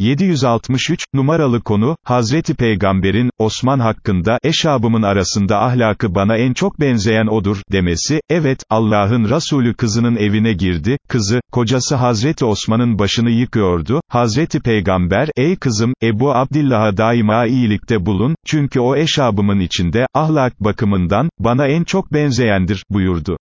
763, numaralı konu, Hazreti Peygamber'in, Osman hakkında, eşabımın arasında ahlakı bana en çok benzeyen odur, demesi, evet, Allah'ın Resulü kızının evine girdi, kızı, kocası Hazreti Osman'ın başını yıkıyordu, Hazreti Peygamber, ey kızım, Ebu Abdillah'a daima iyilikte bulun, çünkü o eşabımın içinde, ahlak bakımından, bana en çok benzeyendir, buyurdu.